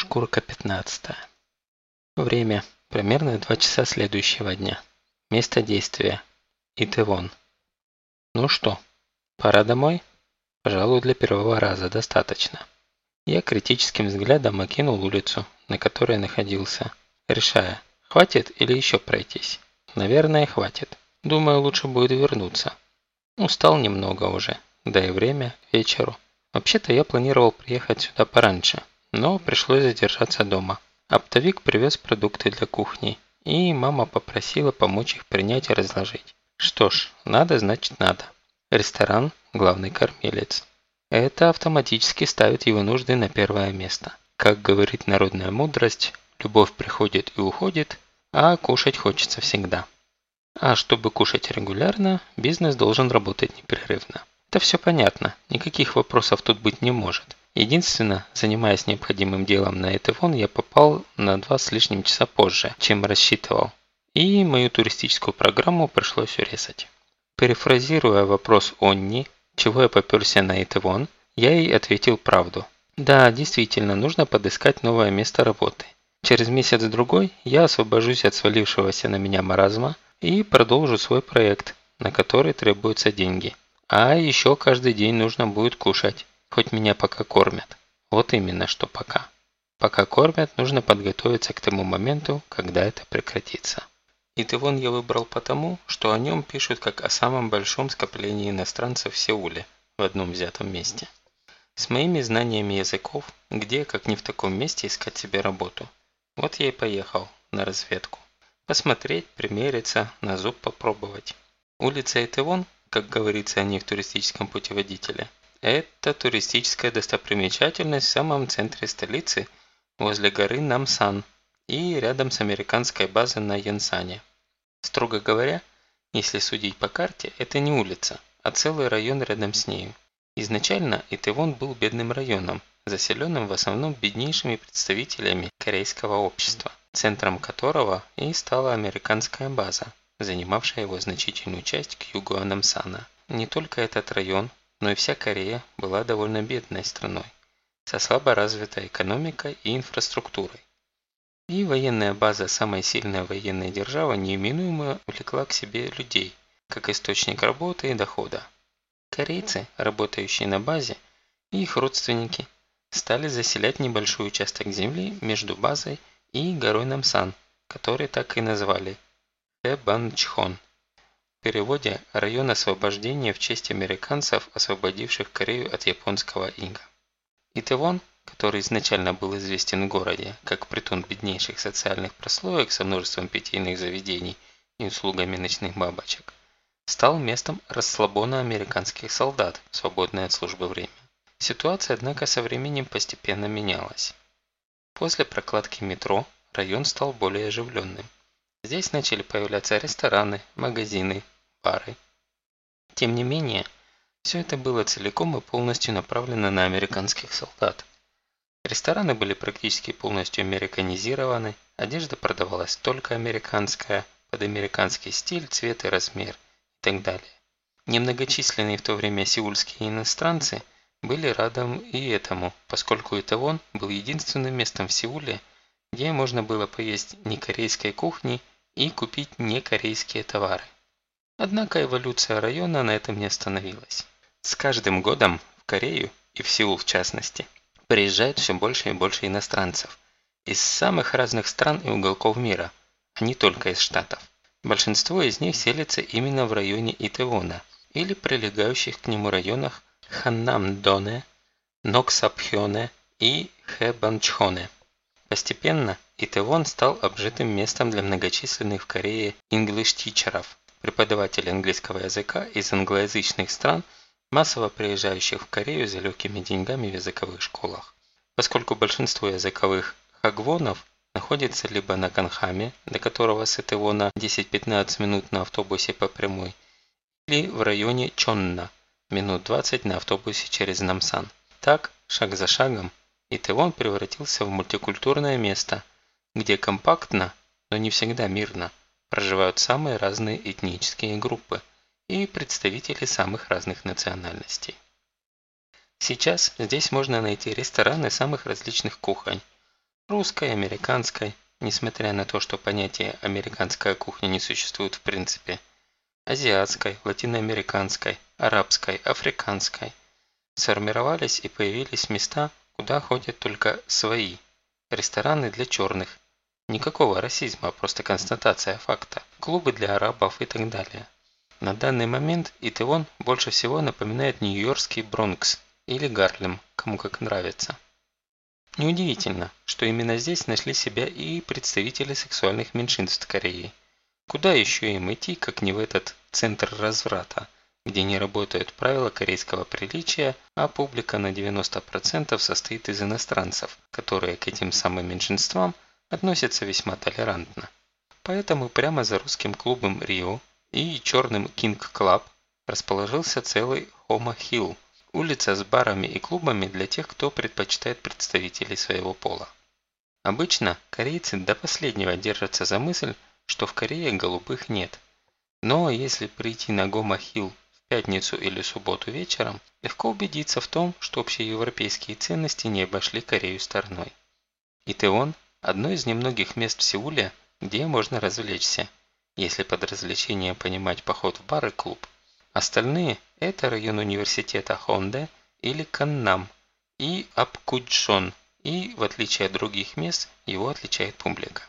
Шкурка 15. Время. Примерно 2 часа следующего дня. Место действия. Итевон. Ну что, пора домой? Пожалуй, для первого раза достаточно. Я критическим взглядом окинул улицу, на которой находился, решая, хватит или еще пройтись. Наверное, хватит. Думаю, лучше будет вернуться. Устал немного уже, да и время, вечеру. Вообще-то я планировал приехать сюда пораньше, но пришлось задержаться дома. Оптовик привез продукты для кухни, и мама попросила помочь их принять и разложить. Что ж, надо значит надо. Ресторан – главный кормилец. Это автоматически ставит его нужды на первое место. Как говорит народная мудрость, любовь приходит и уходит, а кушать хочется всегда. А чтобы кушать регулярно, бизнес должен работать непрерывно. Это все понятно, никаких вопросов тут быть не может. Единственное, занимаясь необходимым делом на Этевон, я попал на два с лишним часа позже, чем рассчитывал. И мою туристическую программу пришлось урезать. Перефразируя вопрос Онни, чего я поперся на Этевон, я ей ответил правду. Да, действительно, нужно подыскать новое место работы. Через месяц-другой я освобожусь от свалившегося на меня маразма и продолжу свой проект, на который требуются деньги. А еще каждый день нужно будет кушать, хоть меня пока кормят. Вот именно, что пока. Пока кормят, нужно подготовиться к тому моменту, когда это прекратится. И Тывон я выбрал потому, что о нем пишут как о самом большом скоплении иностранцев в Сеуле, в одном взятом месте. С моими знаниями языков, где, как не в таком месте, искать себе работу. Вот я и поехал на разведку. Посмотреть, примериться, на зуб попробовать. Улица Этевон как говорится о ней в туристическом путеводителе. Это туристическая достопримечательность в самом центре столицы, возле горы Намсан и рядом с американской базой на Янсане. Строго говоря, если судить по карте, это не улица, а целый район рядом с нею. Изначально Итевон был бедным районом, заселенным в основном беднейшими представителями корейского общества, центром которого и стала американская база, занимавшая его значительную часть к югу Анамсана. Не только этот район, но и вся Корея была довольно бедной страной, со слабо развитой экономикой и инфраструктурой. И военная база самой сильной военной державы неименуемо увлекла к себе людей, как источник работы и дохода. Корейцы, работающие на базе, и их родственники стали заселять небольшой участок земли между базой и горой Намсан, который так и назвали Хэбанчхон. Переводе «Район освобождения в честь американцев, освободивших Корею от японского ига». Итевон, который изначально был известен в городе как притон беднейших социальных прослоек со множеством питейных заведений и услугами ночных бабочек, стал местом расслабона американских солдат в свободное от службы время. Ситуация, однако, со временем постепенно менялась. После прокладки метро район стал более оживленным. Здесь начали появляться рестораны, магазины, бары. Тем не менее, все это было целиком и полностью направлено на американских солдат. Рестораны были практически полностью американизированы, одежда продавалась только американская, под американский стиль, цвет и размер и так далее. Немногочисленные в то время сеульские иностранцы были радом и этому, поскольку Итавон был единственным местом в Сеуле, где можно было поесть не корейской кухни и купить некорейские товары. Однако эволюция района на этом не остановилась. С каждым годом в Корею, и в Сеул в частности, приезжает все больше и больше иностранцев из самых разных стран и уголков мира, а не только из Штатов. Большинство из них селится именно в районе Итевона или прилегающих к нему районах Ханнам-Доне, Ноксапхёне и Хэбанчхоне. Постепенно Итевон стал обжитым местом для многочисленных в Корее инглиш-тичеров, преподавателей английского языка из англоязычных стран, массово приезжающих в Корею за легкими деньгами в языковых школах. Поскольку большинство языковых хагвонов находится либо на Канхаме, до которого с Итевона 10-15 минут на автобусе по прямой, или в районе Чонна, минут 20 на автобусе через Намсан. Так, шаг за шагом, Итевон превратился в мультикультурное место, где компактно, но не всегда мирно, проживают самые разные этнические группы и представители самых разных национальностей. Сейчас здесь можно найти рестораны самых различных кухонь, Русской, американской, несмотря на то, что понятие «американская кухня» не существует в принципе. Азиатской, латиноамериканской, арабской, африканской. Сформировались и появились места, куда ходят только свои. Рестораны для черных. Никакого расизма, просто констатация факта. Клубы для арабов и так далее. На данный момент Итеон больше всего напоминает нью-йоркский Бронкс или Гарлем, кому как нравится. Неудивительно, что именно здесь нашли себя и представители сексуальных меньшинств Кореи. Куда еще им идти, как не в этот центр разврата, где не работают правила корейского приличия, а публика на 90% состоит из иностранцев, которые к этим самым меньшинствам относятся весьма толерантно. Поэтому прямо за русским клубом Рио и черным King Club расположился целый Homo Hill, улица с барами и клубами для тех, кто предпочитает представителей своего пола. Обычно корейцы до последнего держатся за мысль, что в Корее голубых нет. Но если прийти на Homo Hill пятницу или субботу вечером, легко убедиться в том, что общеевропейские ценности не обошли Корею стороной. Итеон – одно из немногих мест в Сеуле, где можно развлечься, если под развлечением понимать поход в бар и клуб. Остальные – это район университета Хонде или Каннам и Апкуджон, и, в отличие от других мест, его отличает публика.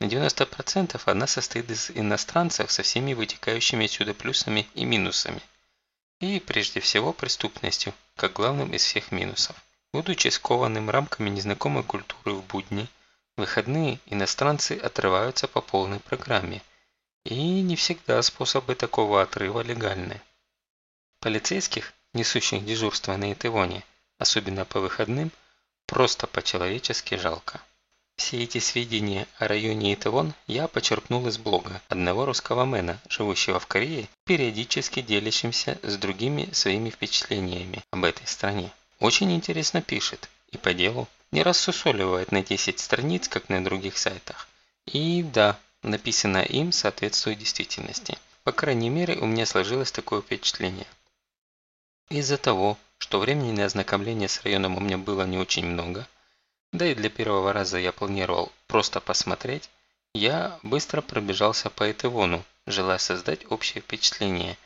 На 90% она состоит из иностранцев со всеми вытекающими отсюда плюсами и минусами. И, прежде всего, преступностью, как главным из всех минусов. Будучи скованным рамками незнакомой культуры в будни, выходные иностранцы отрываются по полной программе – и не всегда способы такого отрыва легальны. Полицейских, несущих дежурство на Итывоне, особенно по выходным, просто по-человечески жалко. Все эти сведения о районе Итывон я почерпнул из блога одного русского мэна, живущего в Корее, периодически делящимся с другими своими впечатлениями об этой стране. Очень интересно пишет, и по делу, не рассусоливает на 10 страниц, как на других сайтах. И да, написанное им соответствует действительности. По крайней мере, у меня сложилось такое впечатление. Из-за того, что времени на ознакомление с районом у меня было не очень много, да и для первого раза я планировал просто посмотреть, я быстро пробежался по Этевону, желая создать общее впечатление,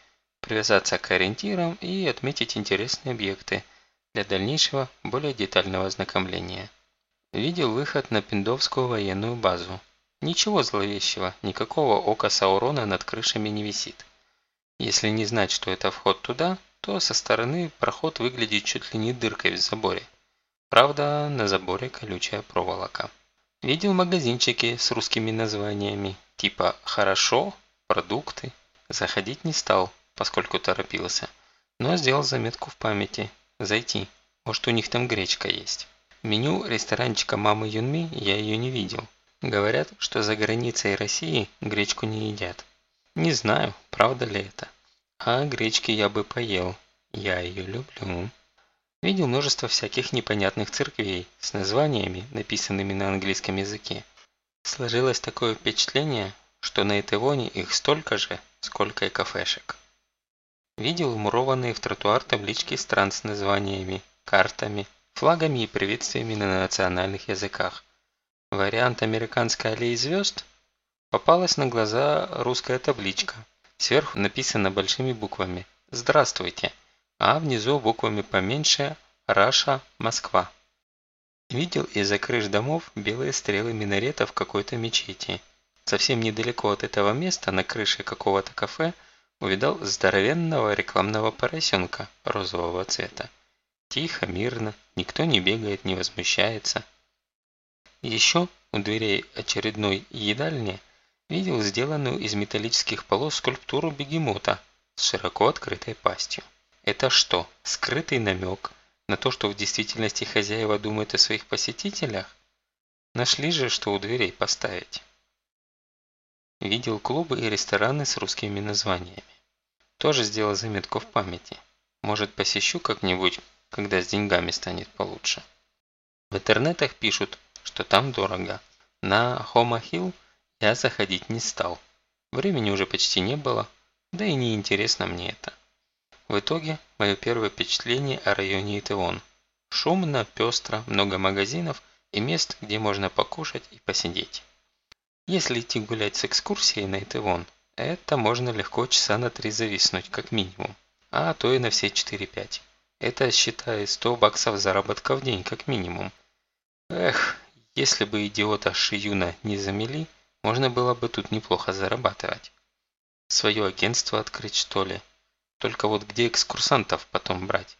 привязаться к ориентирам и отметить интересные объекты для дальнейшего, более детального ознакомления. Видел выход на Пиндовскую военную базу, Ничего зловещего, никакого ока Саурона над крышами не висит. Если не знать, что это вход туда, то со стороны проход выглядит чуть ли не дыркой в заборе. Правда, на заборе колючая проволока. Видел магазинчики с русскими названиями, типа «Хорошо», «Продукты». Заходить не стал, поскольку торопился, но сделал заметку в памяти. Зайти. Может, у них там гречка есть. меню ресторанчика мамы Юнми я ее не видел. Говорят, что за границей России гречку не едят. Не знаю, правда ли это. А гречки я бы поел. Я ее люблю. Видел множество всяких непонятных церквей с названиями, написанными на английском языке. Сложилось такое впечатление, что на Этевоне их столько же, сколько и кафешек. Видел вмурованные в тротуар таблички стран с названиями, картами, флагами и приветствиями на национальных языках. Вариант американской аллеи звезд попалась на глаза русская табличка. Сверху написано большими буквами «Здравствуйте», а внизу буквами поменьше «Раша, Москва». Видел из-за крыш домов белые стрелы минаретов какой-то мечети. Совсем недалеко от этого места, на крыше какого-то кафе, увидал здоровенного рекламного поросенка розового цвета. Тихо, мирно, никто не бегает, не возмущается. Еще у дверей очередной едальни видел сделанную из металлических полос скульптуру бегемота с широко открытой пастью. Это что, скрытый намек на то, что в действительности хозяева думают о своих посетителях? Нашли же, что у дверей поставить. Видел клубы и рестораны с русскими названиями. Тоже сделал заметку в памяти. Может, посещу как-нибудь, когда с деньгами станет получше. В интернетах пишут, что там дорого. На Хома-Хилл я заходить не стал. Времени уже почти не было, да и не интересно мне это. В итоге, мое первое впечатление о районе Итеон. Шумно, пестро, много магазинов и мест, где можно покушать и посидеть. Если идти гулять с экскурсией на Итывон, это можно легко часа на три зависнуть, как минимум, а то и на все 4-5. Это, считай, 100 баксов заработка в день, как минимум. Эх, если бы идиота Шиюна не замели, можно было бы тут неплохо зарабатывать. Свое агентство открыть, что ли? Только вот где экскурсантов потом брать?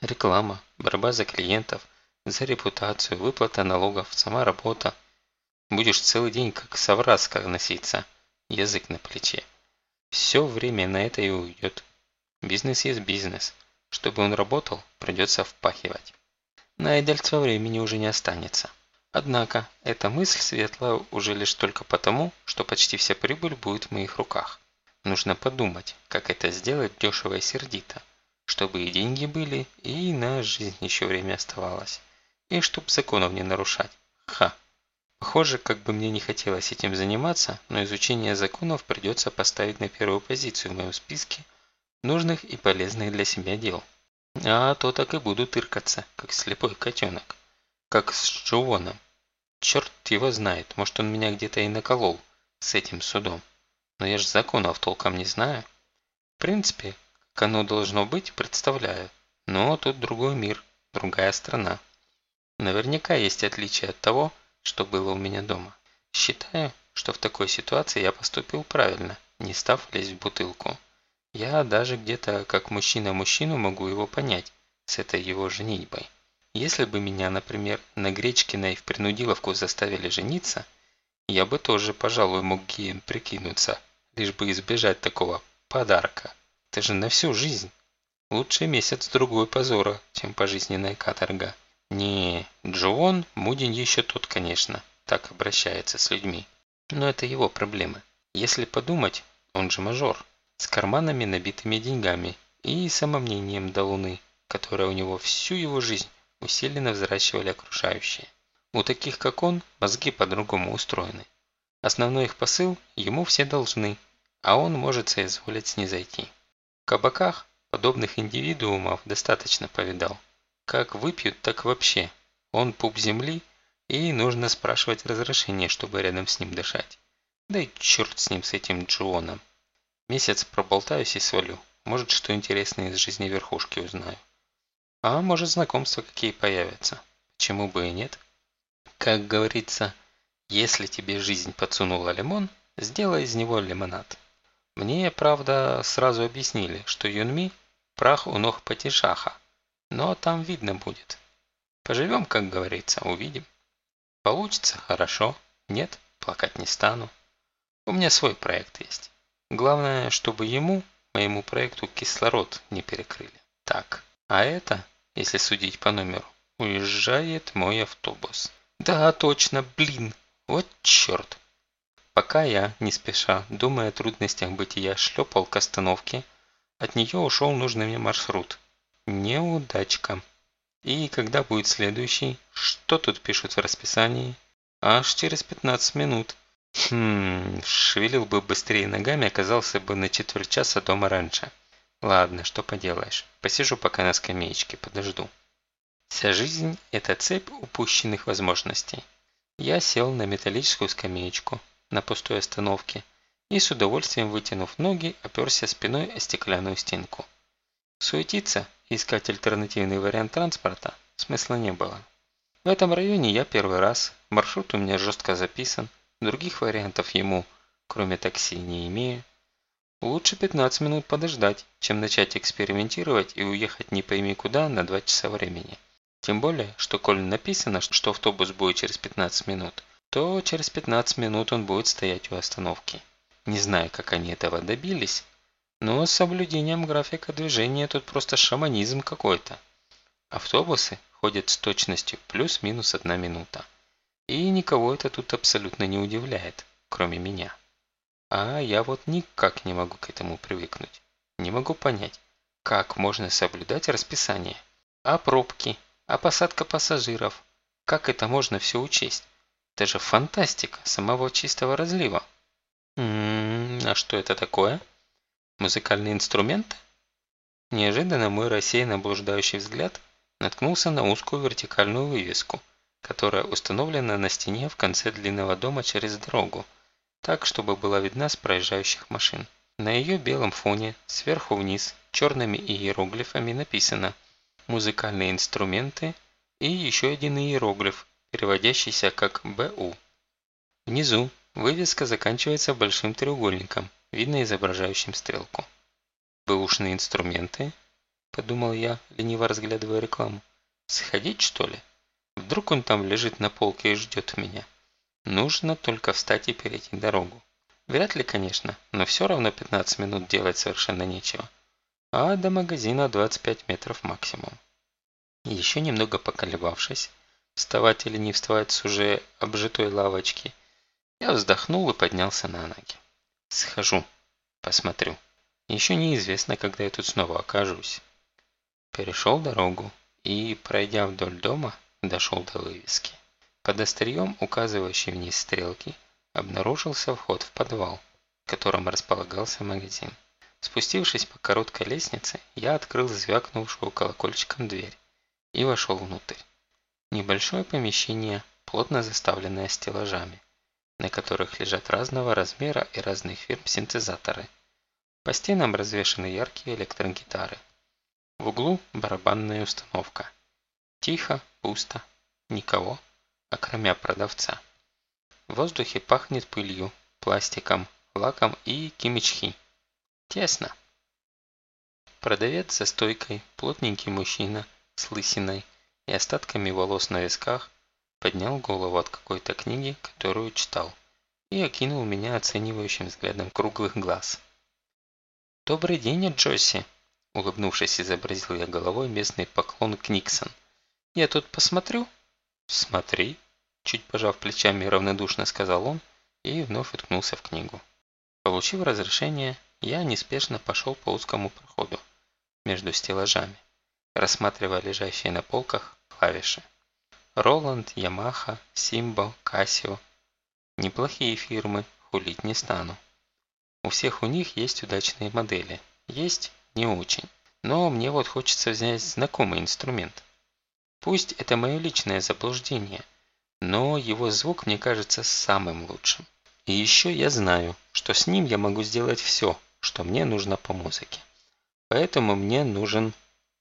Реклама, борьба за клиентов, за репутацию, выплата налогов, сама работа. Будешь целый день как совраска носиться, язык на плече. Все время на это и уйдет. Бизнес есть бизнес. Чтобы он работал, придется впахивать. На идольство времени уже не останется. Однако, эта мысль светла уже лишь только потому, что почти вся прибыль будет в моих руках. Нужно подумать, как это сделать дешево и сердито, чтобы и деньги были, и на жизнь еще время оставалось. И чтоб законов не нарушать. Ха! Похоже, как бы мне не хотелось этим заниматься, но изучение законов придется поставить на первую позицию в моем списке нужных и полезных для себя дел. А то так и буду тыркаться, как слепой котенок. Как с Джованом. Черт его знает, может он меня где-то и наколол с этим судом. Но я же законов толком не знаю. В принципе, как оно должно быть, представляю. Но тут другой мир, другая страна. Наверняка есть отличие от того, что было у меня дома. Считаю, что в такой ситуации я поступил правильно, не став лезть в бутылку. Я даже где-то как мужчина мужчину могу его понять с этой его женитьбой. Если бы меня, например, на Гречкиной в принудиловку заставили жениться, я бы тоже, пожалуй, мог геем прикинуться, лишь бы избежать такого подарка. Это же на всю жизнь. Лучше месяц-другой позора, чем пожизненная каторга. Не, Джоон Мудин еще тот, конечно, так обращается с людьми. Но это его проблемы. Если подумать, он же мажор, с карманами набитыми деньгами и самомнением до луны, которое у него всю его жизнь усиленно взращивали окружающие. У таких, как он, мозги по-другому устроены. Основной их посыл – ему все должны, а он может соизволить снизойти. В кабаках подобных индивидуумов достаточно повидал. Как выпьют, так вообще. Он пуп земли, и нужно спрашивать разрешение, чтобы рядом с ним дышать. Да и черт с ним, с этим Джоном. Месяц проболтаюсь и свалю. Может, что интересное из жизни верхушки узнаю. А может знакомства какие появятся. Почему бы и нет? Как говорится, если тебе жизнь подсунула лимон, сделай из него лимонад. Мне, правда, сразу объяснили, что Юнми – прах у ног Патишаха, но там видно будет. Поживем, как говорится, увидим. Получится – хорошо, нет – плакать не стану. У меня свой проект есть. Главное, чтобы ему, моему проекту, кислород не перекрыли. Так, а это если судить по номеру. Уезжает мой автобус. Да, точно, блин, вот черт. Пока я, не спеша, думая о трудностях бытия, шлепал к остановке, от нее ушел нужный мне маршрут. Неудачка. И когда будет следующий? Что тут пишут в расписании? Аж через 15 минут. Хм, шевелил бы быстрее ногами, оказался бы на четверть часа дома раньше. Ладно, что поделаешь. Посижу пока на скамеечке, подожду. Вся жизнь – это цепь упущенных возможностей. Я сел на металлическую скамеечку на пустой остановке и с удовольствием вытянув ноги, оперся спиной о стеклянную стенку. Суетиться и искать альтернативный вариант транспорта смысла не было. В этом районе я первый раз, маршрут у меня жестко записан, других вариантов ему, кроме такси, не имею. Лучше 15 минут подождать, чем начать экспериментировать и уехать не пойми куда на 2 часа времени. Тем более, что коль написано, что автобус будет через 15 минут, то через 15 минут он будет стоять у остановки. Не знаю, как они этого добились, но с соблюдением графика движения тут просто шаманизм какой-то. Автобусы ходят с точностью плюс-минус одна минута. И никого это тут абсолютно не удивляет, кроме меня. А я вот никак не могу к этому привыкнуть. Не могу понять, как можно соблюдать расписание. А пробки, а посадка пассажиров. Как это можно все учесть? Это же фантастика самого чистого разлива. М -м, а что это такое? Музыкальный инструмент? Неожиданно мой рассеянно блуждающий взгляд наткнулся на узкую вертикальную вывеску, которая установлена на стене в конце длинного дома через дорогу, так, чтобы была видна с проезжающих машин. На ее белом фоне, сверху вниз, черными иероглифами написано «Музыкальные инструменты» и еще один иероглиф, переводящийся как «БУ». Внизу вывеска заканчивается большим треугольником, видно изображающим стрелку. «Бэушные инструменты?» – подумал я, лениво разглядывая рекламу. «Сходить, что ли? Вдруг он там лежит на полке и ждет меня?» Нужно только встать и перейти дорогу. Вряд ли, конечно, но все равно 15 минут делать совершенно нечего. А до магазина 25 метров максимум. Еще немного поколебавшись, вставать или не вставать с уже обжитой лавочки, я вздохнул и поднялся на ноги. Схожу, посмотрю. Еще неизвестно, когда я тут снова окажусь. Перешел дорогу и, пройдя вдоль дома, дошел до вывески. Под острием, указывающей вниз стрелки, обнаружился вход в подвал, в котором располагался магазин. Спустившись по короткой лестнице, я открыл звякнувшую колокольчиком дверь и вошел внутрь. Небольшое помещение, плотно заставленное стеллажами, на которых лежат разного размера и разных фирм синтезаторы. По стенам развешаны яркие электрогитары. В углу барабанная установка. Тихо, пусто, никого окромя продавца. В воздухе пахнет пылью, пластиком, лаком и кимичхи. Тесно. Продавец за стойкой, плотненький мужчина с лысиной и остатками волос на висках, поднял голову от какой-то книги, которую читал, и окинул меня оценивающим взглядом круглых глаз. «Добрый день, Джосси!» Улыбнувшись, изобразил я головой местный поклон Книксон. «Я тут посмотрю?» «Смотри», – чуть пожав плечами равнодушно сказал он и вновь уткнулся в книгу. Получив разрешение, я неспешно пошел по узкому проходу между стеллажами, рассматривая лежащие на полках клавиши. Роланд, Ямаха, Симбо, Casio. Неплохие фирмы, хулить не стану. У всех у них есть удачные модели. Есть не очень. Но мне вот хочется взять знакомый инструмент. Пусть это мое личное заблуждение, но его звук мне кажется самым лучшим. И еще я знаю, что с ним я могу сделать все, что мне нужно по музыке. Поэтому мне нужен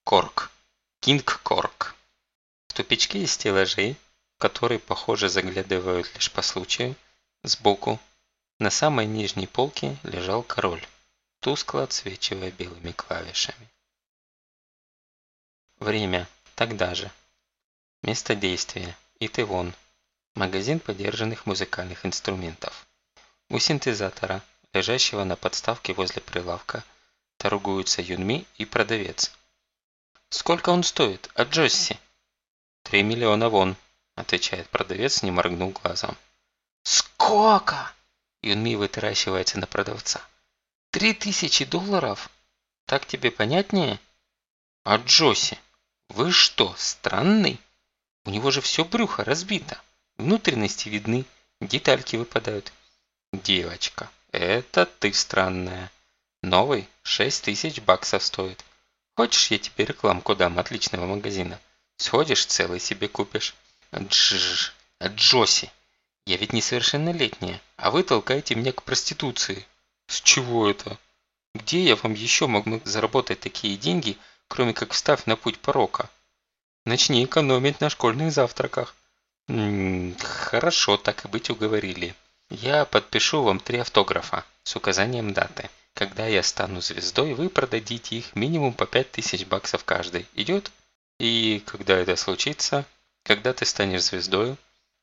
корк. Кинг Корк. В тупичке стеллажей, в которые, похоже, заглядывают лишь по случаю, сбоку, на самой нижней полке лежал король, тускло отсвечивая белыми клавишами. Время. Тогда же. Место действия. Итевон. Магазин подержанных музыкальных инструментов. У синтезатора, лежащего на подставке возле прилавка, торгуются Юнми и продавец. «Сколько он стоит, а Джосси?» «Три миллиона вон», – отвечает продавец, не моргнул глазом. «Сколько?» – Юнми вытаращивается на продавца. «Три тысячи долларов? Так тебе понятнее?» «А Джосси, вы что, странный?» У него же все брюхо разбито. Внутренности видны, детальки выпадают. Девочка, это ты странная. Новый 6 тысяч баксов стоит. Хочешь, я тебе рекламку дам отличного магазина? Сходишь, целый себе купишь. Джж, Джоси, я ведь несовершеннолетняя, а вы толкаете меня к проституции. С чего это? Где я вам еще могу заработать такие деньги, кроме как встав на путь порока? Начни экономить на школьных завтраках. М -м, хорошо, так и быть уговорили. Я подпишу вам три автографа с указанием даты. Когда я стану звездой, вы продадите их минимум по 5000 баксов каждый. Идет? И когда это случится? Когда ты станешь звездой?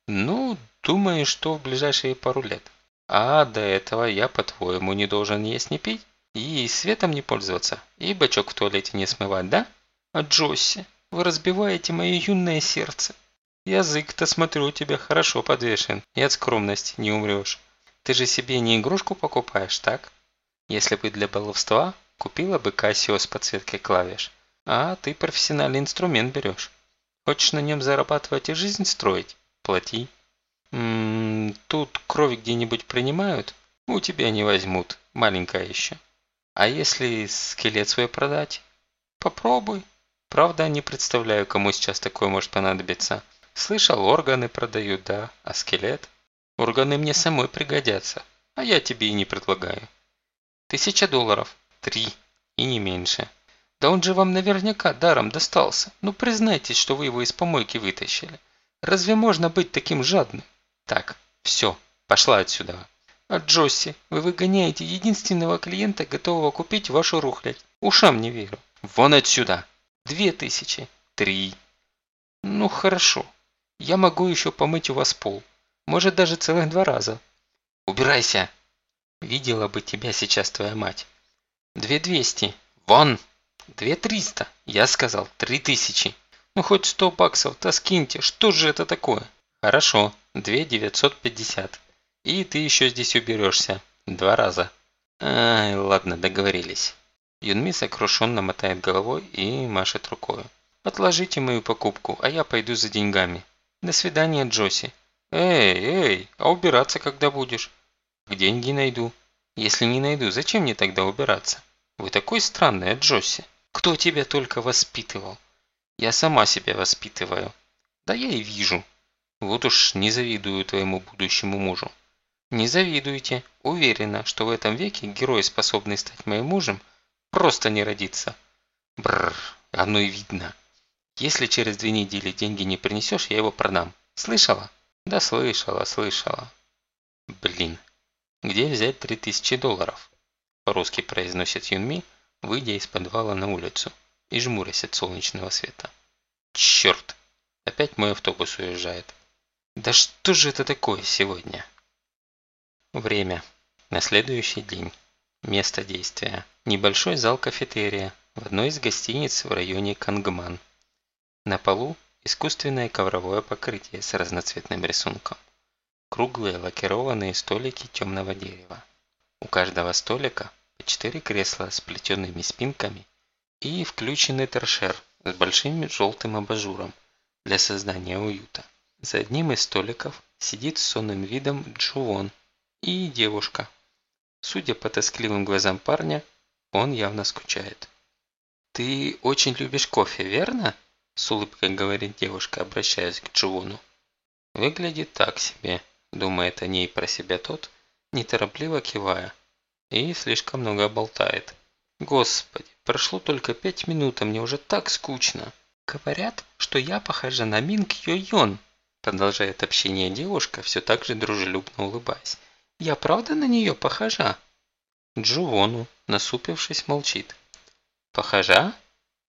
Ну, думаю, что в ближайшие пару лет. А до этого я, по-твоему, не должен есть не пить? И светом не пользоваться? И бачок в туалете не смывать, да? А Джосси? Вы разбиваете мое юное сердце. Язык-то, смотрю, у тебя хорошо подвешен, и от скромности не умрешь. Ты же себе не игрушку покупаешь, так? Если бы для баловства, купила бы Casio с подсветкой клавиш. А ты профессиональный инструмент берешь. Хочешь на нем зарабатывать и жизнь строить? Плати. Ммм, тут кровь где-нибудь принимают? У тебя не возьмут, маленькая еще. А если скелет свой продать? Попробуй. Правда, не представляю, кому сейчас такое может понадобиться. Слышал, органы продают, да, а скелет? Органы мне самой пригодятся, а я тебе и не предлагаю. Тысяча долларов. Три. И не меньше. Да он же вам наверняка даром достался. Ну признайтесь, что вы его из помойки вытащили. Разве можно быть таким жадным? Так, все, пошла отсюда. А Джосси, вы выгоняете единственного клиента, готового купить вашу рухлядь. Ушам не верю. Вон отсюда. Две тысячи. Три. Ну хорошо. Я могу еще помыть у вас пол. Может даже целых два раза. Убирайся. Видела бы тебя сейчас твоя мать. Две двести. Вон. Две триста. Я сказал три тысячи. Ну хоть сто баксов-то скиньте. Что же это такое? Хорошо. Две девятьсот пятьдесят. И ты еще здесь уберешься. Два раза. Ай, ладно, договорились. Юнми сокрушенно мотает головой и машет рукой. Отложите мою покупку, а я пойду за деньгами. До свидания, Джоси. Эй, эй, а убираться когда будешь? Деньги найду. Если не найду, зачем мне тогда убираться? Вы такой странный, Джоси. Кто тебя только воспитывал? Я сама себя воспитываю. Да я и вижу. Вот уж не завидую твоему будущему мужу. Не завидуйте. Уверена, что в этом веке герой, способный стать моим мужем, просто не родится. Бррр, оно и видно. Если через две недели деньги не принесешь, я его продам. Слышала? Да слышала, слышала. Блин, где взять три тысячи долларов? По-русски произносит Юнми, выйдя из подвала на улицу и жмурясь от солнечного света. Черт, опять мой автобус уезжает. Да что же это такое сегодня? Время. На следующий день. Место действия. Небольшой зал кафетерия в одной из гостиниц в районе Кангман. На полу искусственное ковровое покрытие с разноцветным рисунком. Круглые лакированные столики темного дерева. У каждого столика по четыре кресла с плетеными спинками и включенный торшер с большим желтым абажуром для создания уюта. За одним из столиков сидит с сонным видом Джуон и девушка. Судя по тоскливым глазам парня, он явно скучает. «Ты очень любишь кофе, верно?» С улыбкой говорит девушка, обращаясь к Джуону. Выглядит так себе, думает о ней про себя тот, неторопливо кивая. И слишком много болтает. Господи, прошло только пять минут, а мне уже так скучно. Говорят, что я похожа на Минг Йо-Йон. Продолжает общение девушка, все так же дружелюбно улыбаясь. Я правда на нее похожа? Джуону, насупившись, молчит. Похожа?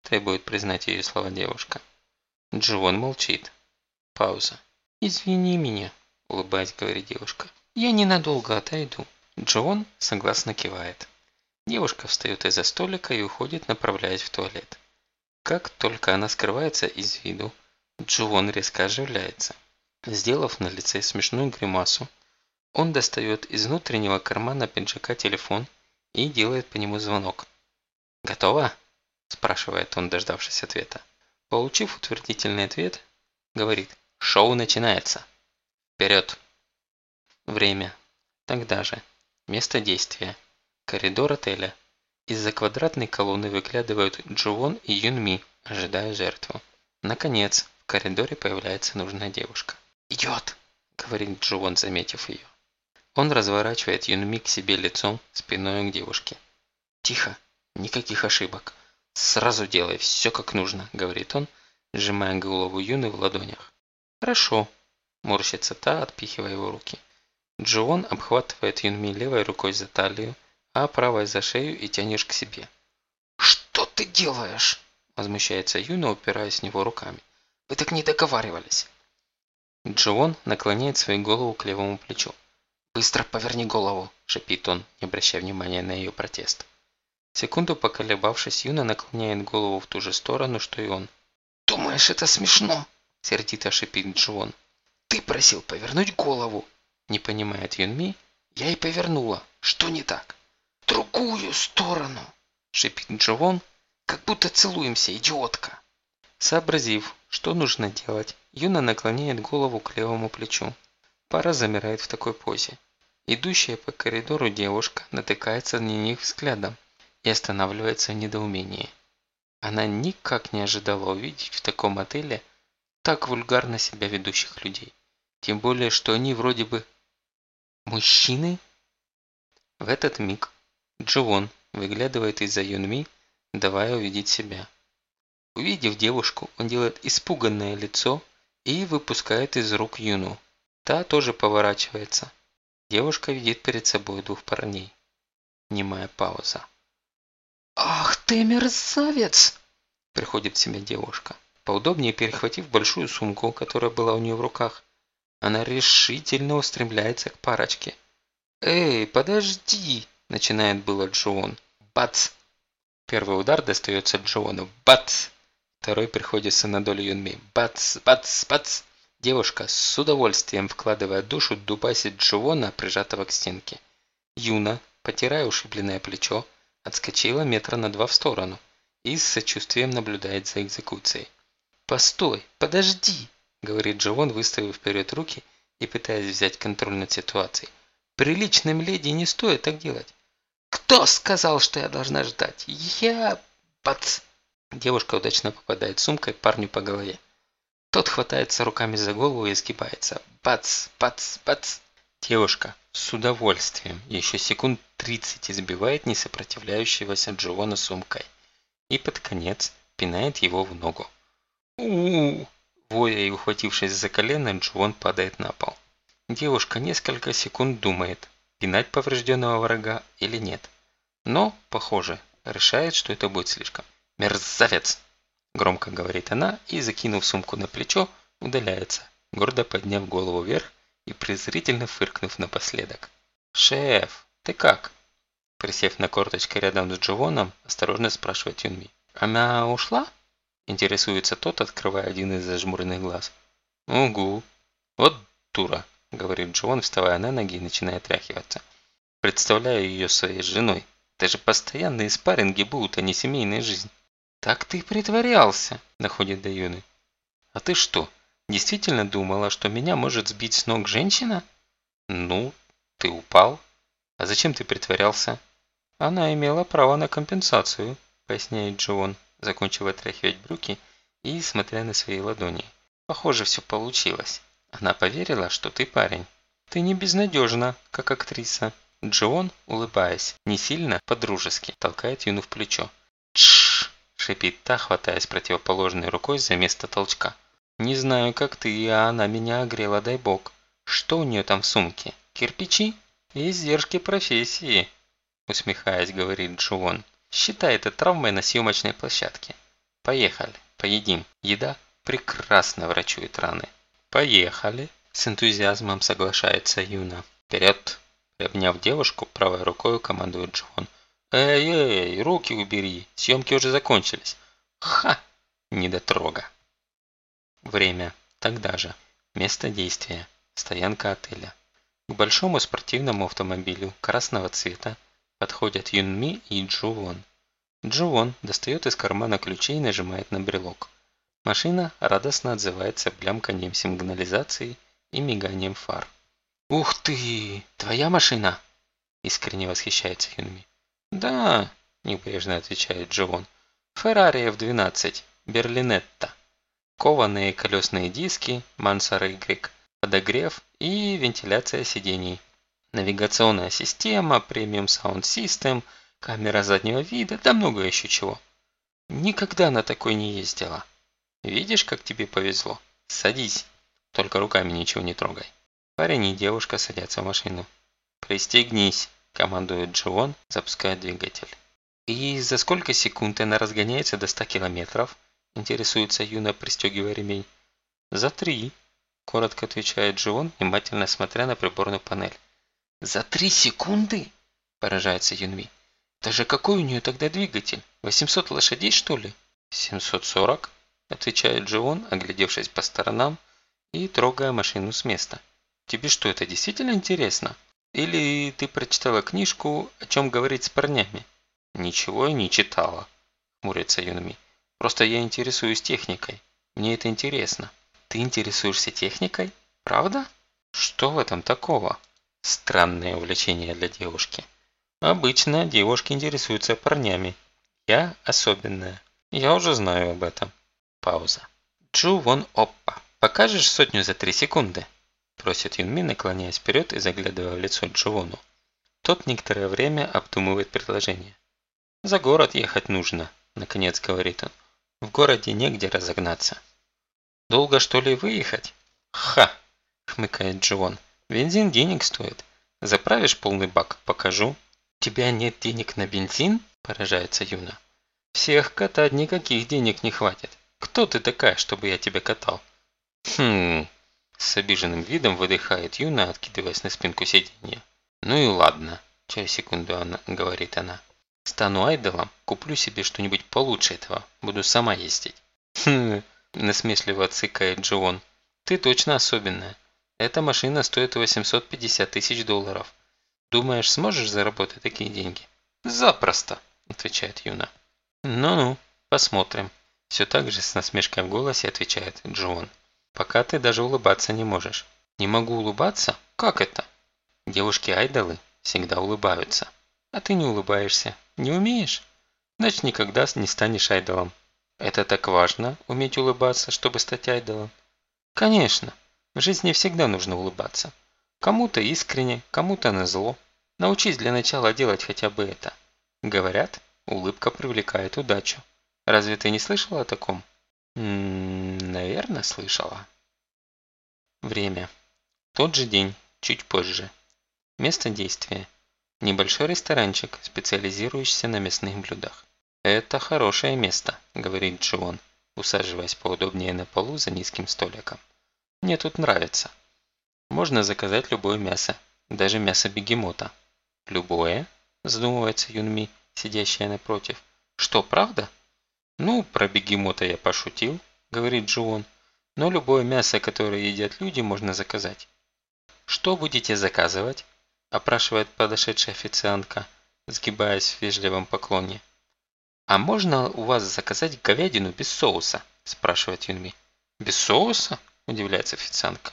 Требует признать ее слова девушка. Джон молчит. Пауза. «Извини меня», – улыбаясь, говорит девушка. «Я ненадолго отойду». Джон согласно кивает. Девушка встает из-за столика и уходит, направляясь в туалет. Как только она скрывается из виду, Джон резко оживляется. Сделав на лице смешную гримасу, он достает из внутреннего кармана пиджака телефон и делает по нему звонок. «Готово?» Спрашивает он, дождавшись ответа. Получив утвердительный ответ, говорит «Шоу начинается! Вперед!» Время. Тогда же. Место действия. Коридор отеля. Из-за квадратной колонны выглядывают Джуон и Юнми, ожидая жертву. Наконец, в коридоре появляется нужная девушка. «Идет!» – говорит Джуон, заметив ее. Он разворачивает Юнми к себе лицом, спиной к девушке. «Тихо! Никаких ошибок!» «Сразу делай, все как нужно», – говорит он, сжимая голову Юны в ладонях. «Хорошо», – морщится та, отпихивая его руки. Джоон обхватывает Юнми левой рукой за талию, а правой за шею и тянешь к себе. «Что ты делаешь?» – возмущается Юна, упираясь в него руками. «Вы так не договаривались». Джоон наклоняет свою голову к левому плечу. «Быстро поверни голову!» – шепит он, не обращая внимания на ее протест. Секунду поколебавшись, Юна наклоняет голову в ту же сторону, что и он. «Думаешь, это смешно?» – сердито шипит Джон. «Ты просил повернуть голову!» Не понимает Юнми. «Я и повернула. Что не так?» «Другую сторону!» – шипит Джон. «Как будто целуемся, идиотка!» Сообразив, что нужно делать, Юна наклоняет голову к левому плечу. Пара замирает в такой позе. Идущая по коридору девушка натыкается на них взглядом и останавливается в недоумении. Она никак не ожидала увидеть в таком отеле так вульгарно себя ведущих людей. Тем более, что они вроде бы мужчины. В этот миг Дживон выглядывает из-за Юнми, давая увидеть себя. Увидев девушку, он делает испуганное лицо и выпускает из рук Юну. Та тоже поворачивается. Девушка видит перед собой двух парней. Немая пауза. «Ах ты мерзавец!» Приходит в себя девушка. Поудобнее перехватив большую сумку, которая была у нее в руках, она решительно устремляется к парочке. «Эй, подожди!» – начинает было Джон. Бац! Первый удар достается Джону. Бац! Второй приходится на долю Юнми. Бац! Бац! Бац! Девушка с удовольствием вкладывая душу дубасит Джона, прижатого к стенке. Юна, потирая ушибленное плечо, отскочила метра на два в сторону и с сочувствием наблюдает за экзекуцией. «Постой! Подожди!» – говорит Джовон, выставив вперед руки и пытаясь взять контроль над ситуацией. «Приличным леди не стоит так делать!» «Кто сказал, что я должна ждать? Я... Бац!» Девушка удачно попадает сумкой парню по голове. Тот хватается руками за голову и сгибается. Бац, бац, бац. Девушка с удовольствием еще секунд 30 избивает несопротивляющегося Джоона сумкой и под конец пинает его в ногу. у у Воя и ухватившись за колено, Джоон падает на пол. Девушка несколько секунд думает, пинать поврежденного врага или нет. Но, похоже, решает, что это будет слишком. «Мерзавец!» – громко говорит она и, закинув сумку на плечо, удаляется, гордо подняв голову вверх и презрительно фыркнув напоследок. «Шеф, ты как?» Присев на корточке рядом с Джованом, осторожно спрашивает Юнми. «Она ушла?» Интересуется тот, открывая один из зажмуренных глаз. «Угу. Вот дура», говорит Джон, вставая на ноги и начиная отряхиваться. «Представляю ее своей женой. Это же постоянные спарринги будут, а не семейная жизнь». «Так ты притворялся», находит до Юны. «А ты что, действительно думала, что меня может сбить с ног женщина?» «Ну, ты упал. А зачем ты притворялся?» «Она имела право на компенсацию», – поясняет Джон, закончив отряхивать брюки и смотря на свои ладони. «Похоже, все получилось. Она поверила, что ты парень. Ты не безнадежна, как актриса». Джон, улыбаясь, не сильно, по-дружески, толкает Юну в плечо. «Тш!» – шипит та, хватаясь противоположной рукой за место толчка. «Не знаю, как ты, а она меня огрела, дай бог. Что у нее там в сумке? Кирпичи? Издержки профессии!» усмехаясь, говорит Джуон. Считай это травмой на съемочной площадке. Поехали, поедим. Еда прекрасно врачует раны. Поехали. С энтузиазмом соглашается Юна. Вперед. Обняв девушку, правой рукой командует Джон. Эй-эй, руки убери, съемки уже закончились. Ха! Недотрога. Время. Тогда же. Место действия. Стоянка отеля. К большому спортивному автомобилю красного цвета Подходят Юнми и Джувон. Джувон достает из кармана ключи и нажимает на брелок. Машина радостно отзывается блямканьем сигнализации и миганием фар. «Ух ты! Твоя машина?» Искренне восхищается Юнми. «Да», – небрежно отвечает Джовон. «Феррари F12, Берлинетта. Кованые колесные диски, Мансар Y, подогрев и вентиляция сидений. Навигационная система, премиум Sound System, камера заднего вида, да много еще чего. Никогда на такой не ездила. Видишь, как тебе повезло? Садись. Только руками ничего не трогай. Парень и девушка садятся в машину. «Пристегнись», – командует Джон, запуская двигатель. «И за сколько секунд она разгоняется до 100 километров?» – интересуется Юна, пристегивая ремень. «За три», – коротко отвечает Джон, внимательно смотря на приборную панель. «За три секунды?» – поражается Юнми. «Это же какой у нее тогда двигатель? 800 лошадей, что ли?» «740», – отвечает Джион, оглядевшись по сторонам и трогая машину с места. «Тебе что, это действительно интересно? Или ты прочитала книжку, о чем говорить с парнями?» «Ничего я не читала», – хмурится Юнми. «Просто я интересуюсь техникой. Мне это интересно». «Ты интересуешься техникой? Правда? Что в этом такого?» Странное увлечение для девушки. Обычно девушки интересуются парнями. Я особенная. Я уже знаю об этом. Пауза. Джу вон оппа, покажешь сотню за три секунды? Просит Юнми, наклоняясь вперед и заглядывая в лицо Дживону. Тот некоторое время обдумывает предложение. «За город ехать нужно», – наконец говорит он. «В городе негде разогнаться». «Долго что ли выехать?» «Ха!» – хмыкает Дживон. «Бензин денег стоит. Заправишь полный бак, покажу». «У тебя нет денег на бензин?» – поражается Юна. «Всех катать никаких денег не хватит. Кто ты такая, чтобы я тебя катал?» «Хм...» – с обиженным видом выдыхает Юна, откидываясь на спинку сиденья. «Ну и ладно», – через секунду она, говорит она. «Стану айдолом, куплю себе что-нибудь получше этого, буду сама ездить». «Хм...» – насмешливо цыкает Джон. «Ты точно особенная. Эта машина стоит 850 тысяч долларов. Думаешь, сможешь заработать такие деньги?» «Запросто», – отвечает Юна. «Ну-ну, посмотрим». Все так же с насмешкой в голосе отвечает Джон. «Пока ты даже улыбаться не можешь». «Не могу улыбаться? Как это?» Девушки-айдолы всегда улыбаются. А ты не улыбаешься. Не умеешь? Значит, никогда не станешь айдолом. Это так важно, уметь улыбаться, чтобы стать айдолом? Конечно. В жизни всегда нужно улыбаться. Кому-то искренне, кому-то на зло. Научись для начала делать хотя бы это. Говорят, улыбка привлекает удачу. Разве ты не слышала о таком? М -м, наверное, слышала. Время. Тот же день, чуть позже. Место действия. Небольшой ресторанчик, специализирующийся на мясных блюдах. «Это хорошее место», – говорит Джон, усаживаясь поудобнее на полу за низким столиком. «Мне тут нравится. Можно заказать любое мясо, даже мясо бегемота». «Любое?» – задумывается Юнми, сидящая напротив. «Что, правда?» «Ну, про бегемота я пошутил», – говорит Джон. «Но любое мясо, которое едят люди, можно заказать». «Что будете заказывать?» Опрашивает подошедшая официантка, сгибаясь в вежливом поклоне. «А можно у вас заказать говядину без соуса?» – спрашивает Юнми. «Без соуса?» – удивляется официантка.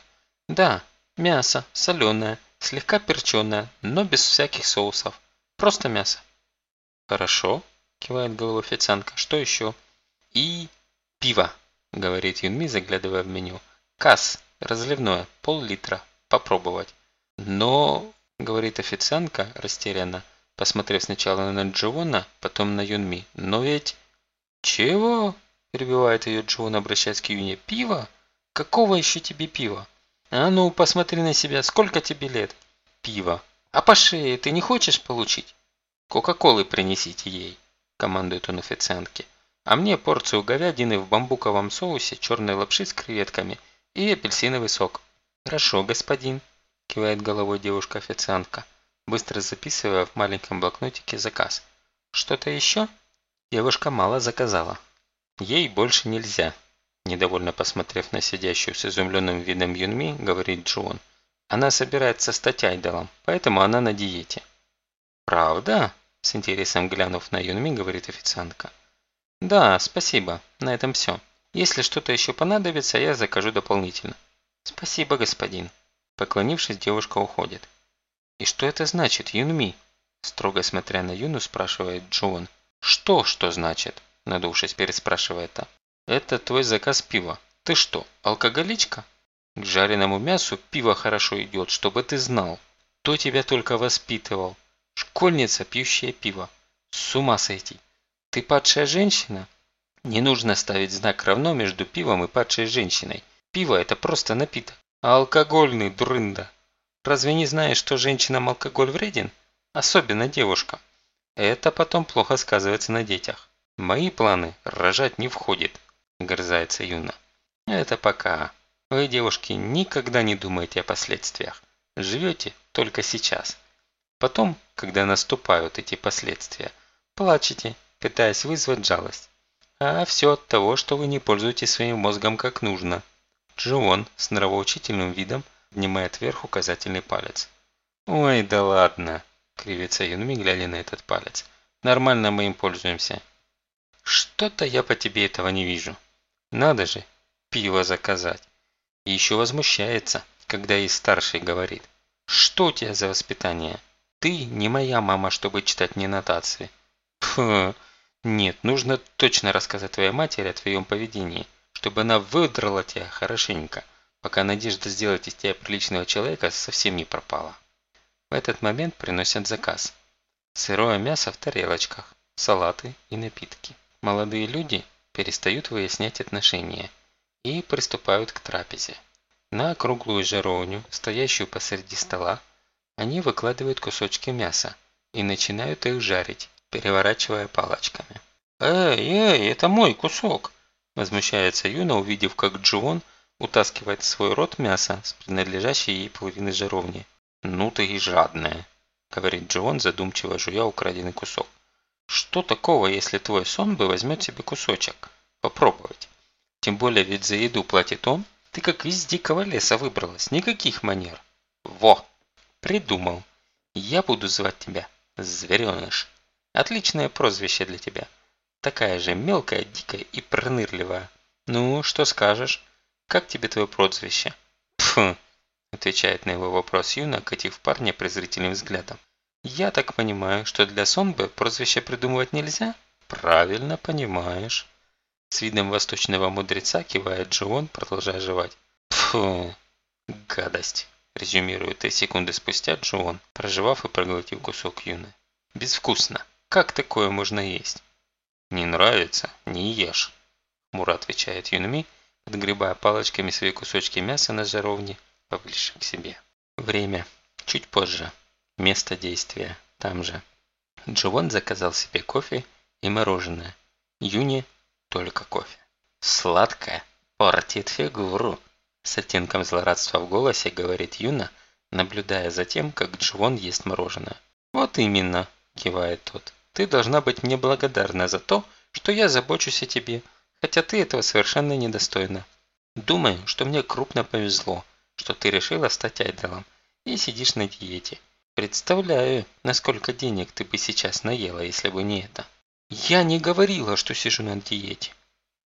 «Да, мясо, соленое, слегка перченое, но без всяких соусов. Просто мясо». «Хорошо», – кивает головой официантка. «Что еще?» «И пиво», – говорит Юнми, заглядывая в меню. «Касс, разливное, пол-литра. Попробовать». «Но говорит официантка растерянно, посмотрев сначала на Дживона, потом на Юнми. «Но ведь...» «Чего?» – перебивает ее Дживон, обращаясь к Юне. «Пиво? Какого еще тебе пива? А ну, посмотри на себя, сколько тебе лет?» «Пиво. А по шее ты не хочешь получить?» «Кока-колы принесите ей», – командует он официантке. «А мне порцию говядины в бамбуковом соусе, черной лапши с креветками и апельсиновый сок». «Хорошо, господин», кивает головой девушка-официантка, быстро записывая в маленьком блокнотике заказ. Что-то еще? Девушка мало заказала. Ей больше нельзя. Недовольно посмотрев на сидящую с изумленным видом Юнми, говорит Джон. Она собирается стать айдолом, поэтому она на диете. «Правда?» – с интересом глянув на Юнми, говорит официантка. «Да, спасибо. На этом все. Если что-то еще понадобится, я закажу дополнительно». «Спасибо, господин», Поклонившись, девушка уходит. «И что это значит, Юнми?» Строго смотря на Юну, спрашивает Джон. «Что, что значит?» Надувшись, переспрашивает та. «Это твой заказ пива. Ты что, алкоголичка?» «К жареному мясу пиво хорошо идет, чтобы ты знал. Кто тебя только воспитывал? Школьница, пьющая пиво. С ума сойти. Ты падшая женщина?» Не нужно ставить знак равно между пивом и падшей женщиной. Пиво – это просто напиток. А алкогольный, дрында. Разве не знаешь, что женщинам алкоголь вреден? Особенно девушкам. Это потом плохо сказывается на детях. Мои планы рожать не входит, грызается Юна. Это пока. Вы, девушки, никогда не думаете о последствиях. Живете только сейчас. Потом, когда наступают эти последствия, плачете, пытаясь вызвать жалость. А все от того, что вы не пользуетесь своим мозгом как нужно. Джон с нравоучительным видом поднимает вверх указательный палец. «Ой, да ладно!» – кривится Юнми, глядя на этот палец. «Нормально мы им пользуемся». «Что-то я по тебе этого не вижу. Надо же, пиво заказать». И еще возмущается, когда ей старший говорит. «Что у тебя за воспитание? Ты не моя мама, чтобы читать мне нотации». Фу, нет, нужно точно рассказать твоей матери о твоем поведении – чтобы она выдрала тебя хорошенько, пока надежда сделать из тебя приличного человека совсем не пропала. В этот момент приносят заказ. Сырое мясо в тарелочках, салаты и напитки. Молодые люди перестают выяснять отношения и приступают к трапезе. На круглую жаровню, стоящую посреди стола, они выкладывают кусочки мяса и начинают их жарить, переворачивая палочками. «Эй, эй, это мой кусок!» Возмущается Юна, увидев, как Джон утаскивает в свой рот мясо с принадлежащей ей половины жаровни. «Ну ты и жадная!» говорит Джон, задумчиво жуя украденный кусок. «Что такого, если твой сон бы возьмет себе кусочек? Попробовать. Тем более ведь за еду платит он, ты как из дикого леса выбралась, никаких манер. Во! Придумал. Я буду звать тебя Звереныш. Отличное прозвище для тебя. Такая же мелкая, дикая и пронырливая. Ну, что скажешь? Как тебе твое прозвище? Пф, отвечает на его вопрос Юна, катив парня презрительным взглядом. Я так понимаю, что для Сонбы прозвище придумывать нельзя? Правильно понимаешь. С видом восточного мудреца кивает Джон, продолжая жевать. Фу, гадость, резюмирует три секунды спустя Джон, проживав и проглотив кусок юны. Безвкусно. Как такое можно есть? Не нравится? Не ешь. Мура отвечает Юнми, подгребая палочками свои кусочки мяса на жаровне поближе к себе. Время. Чуть позже. Место действия. Там же. Джован заказал себе кофе и мороженое. Юни только кофе. Сладкое портит фигуру. С оттенком злорадства в голосе говорит Юна, наблюдая за тем, как Дживон ест мороженое. «Вот именно», – кивает тот. «Ты должна быть мне благодарна за то, что я забочусь о тебе, хотя ты этого совершенно недостойна. Думаю, что мне крупно повезло, что ты решила стать айдолом и сидишь на диете. Представляю, насколько денег ты бы сейчас наела, если бы не это». «Я не говорила, что сижу на диете».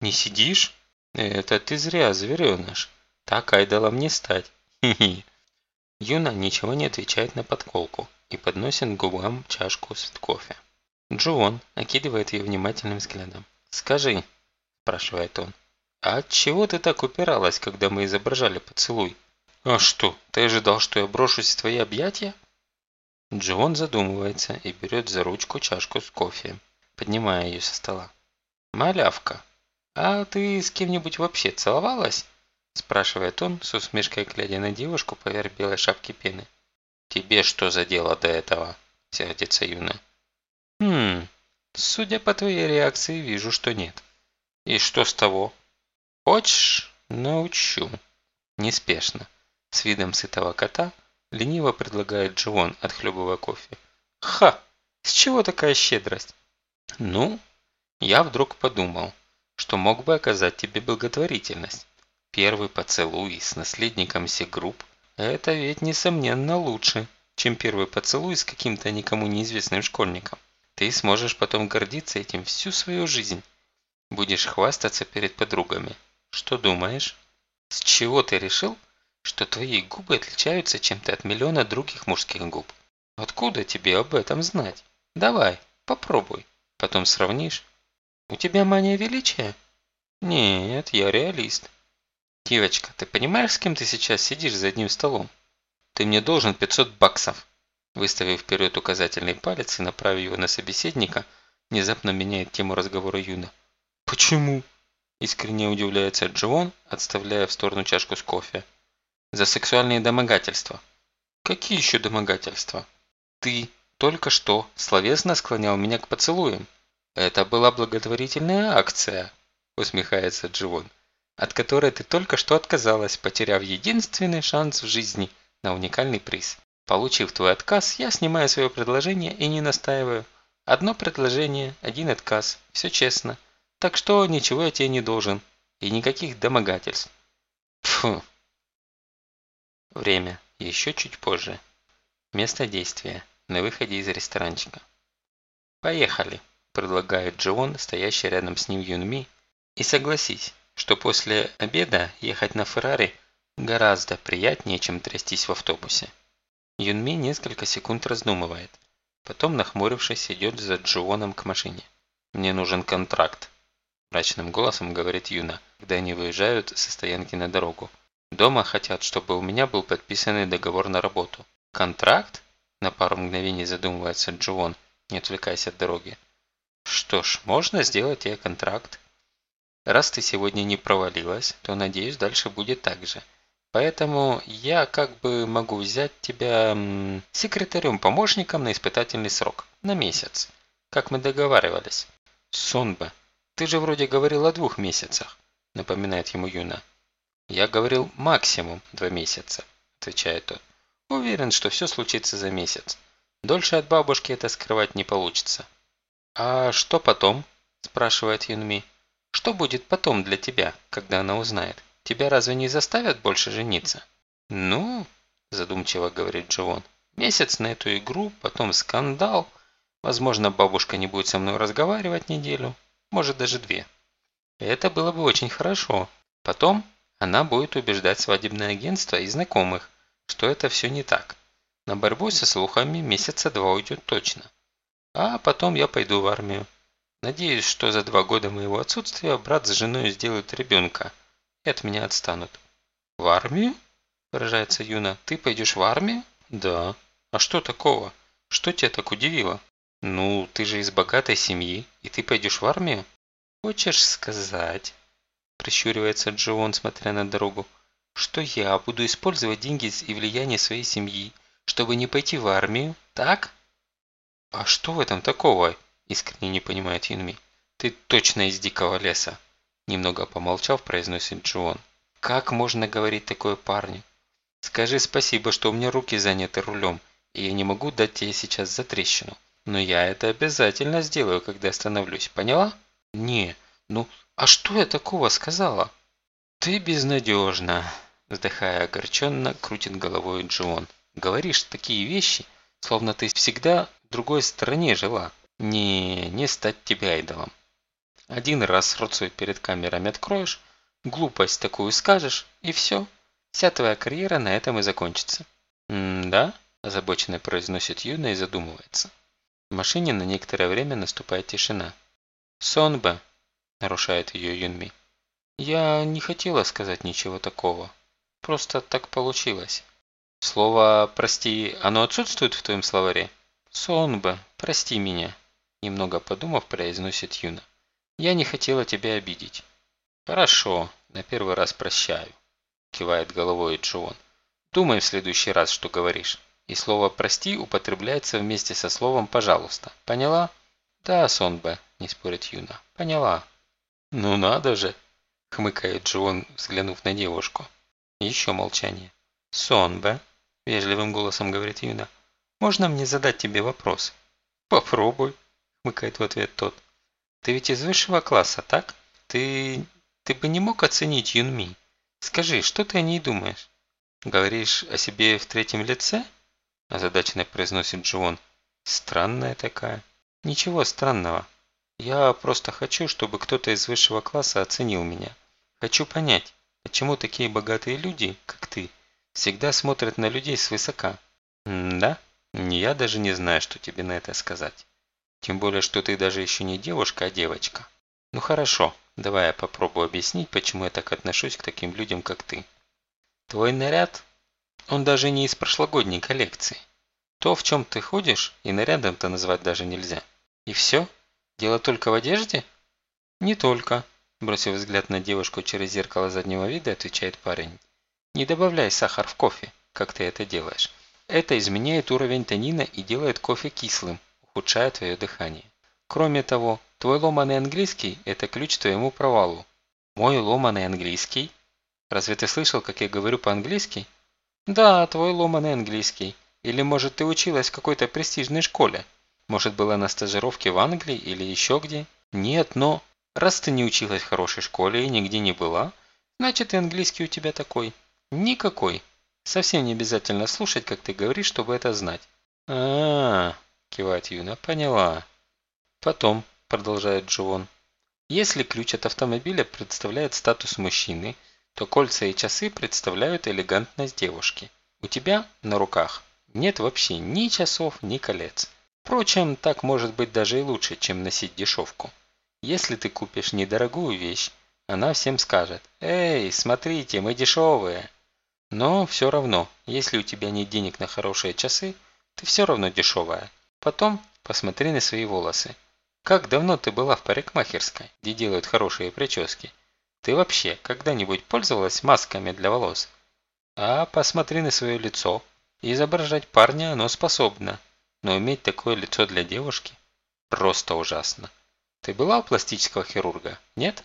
«Не сидишь?» «Это ты зря, звереныш. Так айдолом не стать. Хи-хи». Юна ничего не отвечает на подколку и подносит к губам чашку с кофе. Джон окидывает ее внимательным взглядом. «Скажи», – спрашивает он, – «а чего ты так упиралась, когда мы изображали поцелуй?» «А что, ты ожидал, что я брошусь в твои объятия?» Джон задумывается и берет за ручку чашку с кофе поднимая ее со стола. «Малявка, а ты с кем-нибудь вообще целовалась?» спрашивает он, с усмешкой глядя на девушку поверх белой шапки пены. «Тебе что за дело до этого?» – сердится Юна. «Хм, судя по твоей реакции, вижу, что нет. И что с того?» «Хочешь? Научу». Неспешно, с видом сытого кота, лениво предлагает Джон, отхлебывая кофе. «Ха! С чего такая щедрость? Ну, я вдруг подумал, что мог бы оказать тебе благотворительность. Первый поцелуй с наследником Сегрупп – это ведь, несомненно, лучше, чем первый поцелуй с каким-то никому неизвестным школьником. Ты сможешь потом гордиться этим всю свою жизнь. Будешь хвастаться перед подругами. Что думаешь? С чего ты решил, что твои губы отличаются чем-то от миллиона других мужских губ? Откуда тебе об этом знать? Давай, попробуй. Потом сравнишь. У тебя мания величия? Нет, я реалист. Девочка, ты понимаешь, с кем ты сейчас сидишь за одним столом? Ты мне должен 500 баксов. Выставив вперед указательный палец и направив его на собеседника, внезапно меняет тему разговора Юна. «Почему?» – искренне удивляется Джон, отставляя в сторону чашку с кофе. «За сексуальные домогательства». «Какие еще домогательства?» «Ты только что словесно склонял меня к поцелуям. Это была благотворительная акция, усмехается Дживон, от которой ты только что отказалась, потеряв единственный шанс в жизни на уникальный приз. Получив твой отказ, я снимаю свое предложение и не настаиваю. Одно предложение, один отказ, все честно. Так что ничего я тебе не должен. И никаких домогательств. Фу. Время. Еще чуть позже. Место действия на выходе из ресторанчика. «Поехали», – предлагает Джон, стоящий рядом с ним Юнми. «И согласись, что после обеда ехать на Феррари гораздо приятнее, чем трястись в автобусе». Юнми несколько секунд раздумывает. Потом, нахмурившись, идет за Джоном к машине. «Мне нужен контракт», мрачным голосом говорит Юна, когда они выезжают со стоянки на дорогу. Дома хотят, чтобы у меня был подписанный договор на работу. Контракт? На пару мгновений задумывается Джуон, не отвлекаясь от дороги. Что ж, можно сделать и контракт. Раз ты сегодня не провалилась, то, надеюсь, дальше будет так же. Поэтому я как бы могу взять тебя секретарем-помощником на испытательный срок. На месяц. Как мы договаривались. Сонба, ты же вроде говорил о двух месяцах, напоминает ему Юна. Я говорил максимум два месяца, отвечает тот. Уверен, что все случится за месяц. Дольше от бабушки это скрывать не получится. А что потом? спрашивает Юнми. Что будет потом для тебя, когда она узнает? Тебя разве не заставят больше жениться? Ну, задумчиво говорит Джовон. Месяц на эту игру, потом скандал. Возможно, бабушка не будет со мной разговаривать неделю, может даже две. Это было бы очень хорошо. Потом она будет убеждать свадебное агентство и знакомых, что это все не так. На борьбу со слухами месяца два уйдет точно. А потом я пойду в армию. Надеюсь, что за два года моего отсутствия брат с женой сделают ребенка и от меня отстанут. В армию? Поражается Юна. Ты пойдешь в армию? Да. А что такого? Что тебя так удивило? Ну, ты же из богатой семьи, и ты пойдешь в армию? Хочешь сказать, прищуривается Джоон, смотря на дорогу, что я буду использовать деньги и влияние своей семьи, чтобы не пойти в армию, так? А что в этом такого? Искренне не понимает Юнми. Ты точно из дикого леса. Немного помолчав, произносит Джоон. Как можно говорить такое парню? Скажи спасибо, что у меня руки заняты рулем, и я не могу дать тебе сейчас за трещину. Но я это обязательно сделаю, когда остановлюсь, поняла? Не, ну, а что я такого сказала? Ты безнадежна, вздыхая огорченно, крутит головой Джон. Говоришь такие вещи, словно ты всегда в другой стране жила. Не, не стать тебе айдолом. Один раз свой перед камерами откроешь, глупость такую скажешь, и все. Вся твоя карьера на этом и закончится. «М-да?» – озабоченно произносит Юна и задумывается. В машине на некоторое время наступает тишина. «Сонба!» – нарушает ее Юнми. «Я не хотела сказать ничего такого. Просто так получилось. Слово «прости» оно отсутствует в твоем словаре?» «Сонба, прости меня», – немного подумав, произносит Юна. «Я не хотела тебя обидеть». «Хорошо, на первый раз прощаю», – кивает головой Джон. «Думай в следующий раз, что говоришь». И слово «прости» употребляется вместе со словом «пожалуйста». Поняла? Да, Сонбе, не спорит Юна. Поняла. Ну надо же, хмыкает Джон, взглянув на девушку. Еще молчание. Сонбе, вежливым голосом говорит Юна. Можно мне задать тебе вопрос? Попробуй, хмыкает в ответ тот. Ты ведь из высшего класса, так? Ты... ты бы не мог оценить Юнми? Скажи, что ты о ней думаешь? Говоришь о себе в третьем лице? озадаченно произносит Джон. Странная такая. Ничего странного. Я просто хочу, чтобы кто-то из высшего класса оценил меня. Хочу понять, почему такие богатые люди, как ты, всегда смотрят на людей свысока. М да? Я даже не знаю, что тебе на это сказать. Тем более, что ты даже еще не девушка, а девочка. Ну хорошо, давай я попробую объяснить, почему я так отношусь к таким людям, как ты. Твой наряд он даже не из прошлогодней коллекции. То, в чем ты ходишь, и нарядом-то назвать даже нельзя. И все? Дело только в одежде? Не только, бросив взгляд на девушку через зеркало заднего вида, отвечает парень. Не добавляй сахар в кофе, как ты это делаешь. Это изменяет уровень танина и делает кофе кислым, ухудшая твое дыхание. Кроме того, твой ломаный английский – это ключ к твоему провалу. Мой ломаный английский? Разве ты слышал, как я говорю по-английски? «Да, твой ломаный английский. Или, может, ты училась в какой-то престижной школе? Может, была на стажировке в Англии или еще где? Нет, но... Раз ты не училась в хорошей школе и нигде не была, значит и английский у тебя такой. Никакой. Совсем не обязательно слушать, как ты говоришь, чтобы это знать». А -а -а, кивает Юна, поняла. Потом, продолжает Джон, если ключ от автомобиля представляет статус мужчины – то кольца и часы представляют элегантность девушки. У тебя на руках нет вообще ни часов, ни колец. Впрочем, так может быть даже и лучше, чем носить дешевку. Если ты купишь недорогую вещь, она всем скажет «Эй, смотрите, мы дешевые». Но все равно, если у тебя нет денег на хорошие часы, ты все равно дешевая. Потом посмотри на свои волосы. Как давно ты была в парикмахерской, где делают хорошие прически? Ты вообще когда-нибудь пользовалась масками для волос? А посмотри на свое лицо. Изображать парня оно способно, но иметь такое лицо для девушки просто ужасно. Ты была у пластического хирурга? Нет?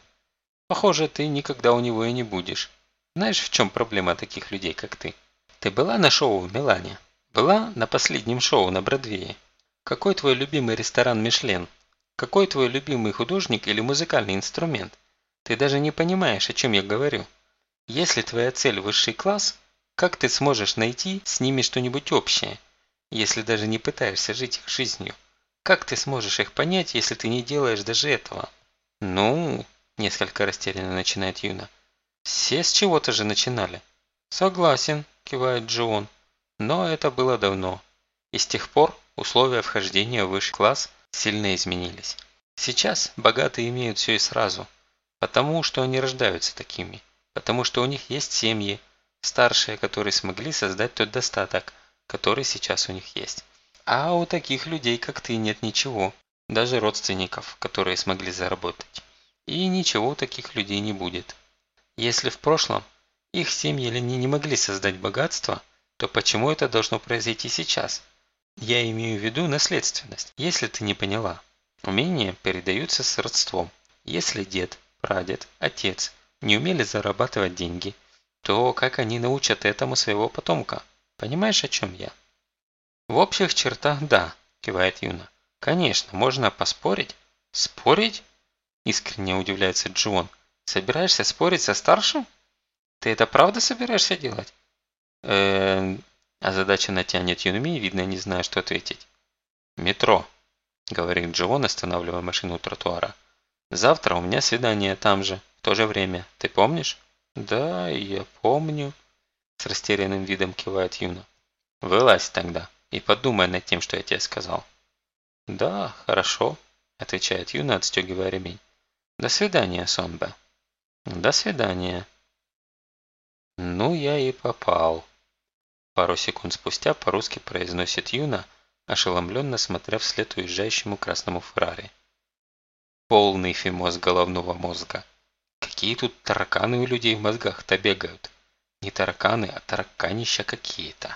Похоже, ты никогда у него и не будешь. Знаешь, в чем проблема таких людей, как ты? Ты была на шоу в Милане? Была на последнем шоу на Бродвее? Какой твой любимый ресторан Мишлен? Какой твой любимый художник или музыкальный инструмент? Ты даже не понимаешь, о чем я говорю. Если твоя цель высший класс, как ты сможешь найти с ними что-нибудь общее, если даже не пытаешься жить их жизнью? Как ты сможешь их понять, если ты не делаешь даже этого? Ну, несколько растерянно начинает Юна. Все с чего-то же начинали. Согласен, кивает Джон. Но это было давно. И с тех пор условия вхождения в высший класс сильно изменились. Сейчас богатые имеют все и сразу, потому что они рождаются такими, потому что у них есть семьи, старшие, которые смогли создать тот достаток, который сейчас у них есть. А у таких людей, как ты, нет ничего. Даже родственников, которые смогли заработать. И ничего у таких людей не будет. Если в прошлом их семьи или не могли создать богатство, то почему это должно произойти сейчас? Я имею в виду наследственность, если ты не поняла. Умения передаются с родством. Если дед, прадед, отец не умели зарабатывать деньги, то как они научат этому своего потомка? Понимаешь, о чем я? В общих чертах да, кивает Юна. Конечно, можно поспорить. Спорить? Искренне удивляется Джон. Собираешься спорить со старшим? Ты это правда собираешься делать? Эээ... Озадаченно тянет Юнми, видно, не зная, что ответить. «Метро», — говорит Джон, останавливая машину у тротуара. «Завтра у меня свидание там же, в то же время. Ты помнишь?» «Да, я помню», — с растерянным видом кивает Юна. «Вылазь тогда», и подумай над тем, что я тебе сказал». «Да, хорошо», – отвечает Юна, отстегивая ремень. «До свидания, Сонбе». «До свидания». «Ну, я и попал». Пару секунд спустя по-русски произносит Юна, ошеломленно смотря вслед уезжающему красному Феррари. Полный фимоз головного мозга. Какие тут тараканы у людей в мозгах-то бегают? Не тараканы, а тараканища какие-то.